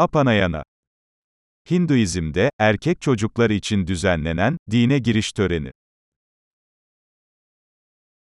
Apanayana Hinduizm'de, erkek çocuklar için düzenlenen, dine giriş töreni.